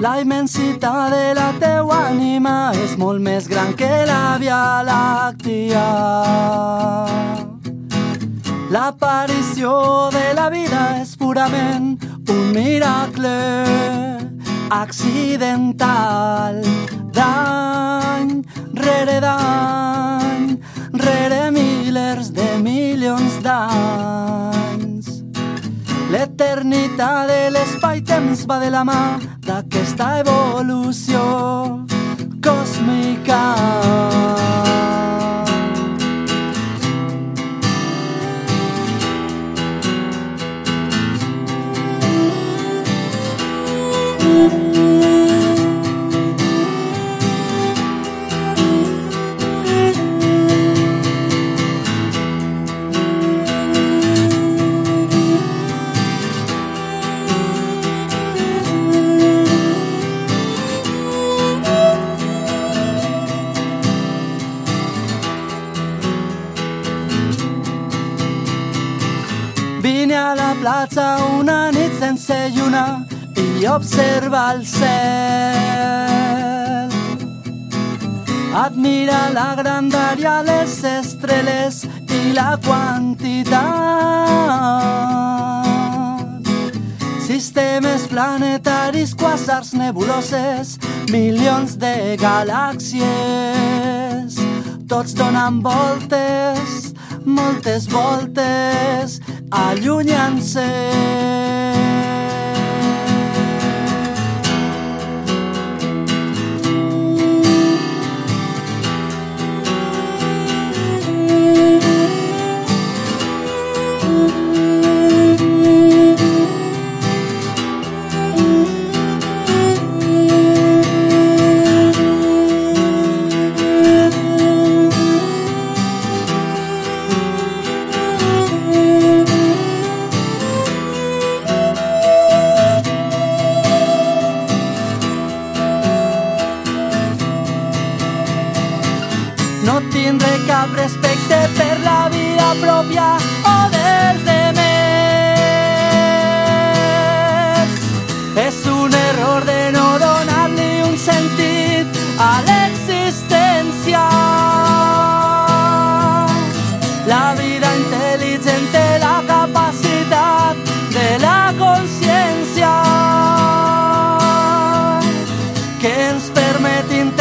La immensitat de la teua ànima és molt més gran que la Via Làctia. L'aparició de la vida és purament un miracle accidental d'any rere d'any, rere milers de milions d'anys. L'eternità dell'espai temps va de la mà d'aquesta evolució còsmica. thank Vine a la platja una nit sense lluna i observa el cel. Admira la grandària, les estrelles i la quantitat. Sistemes planetaris, quasars nebuloses, milions de galàxies, tots donen voltes, moltes voltes, alúñanse. cap respecte per la vida pròpia o dels demés. És un error de no donar-li un sentit a l'existència. La vida intel·ligent té la capacitat de la consciència que ens permet interpretar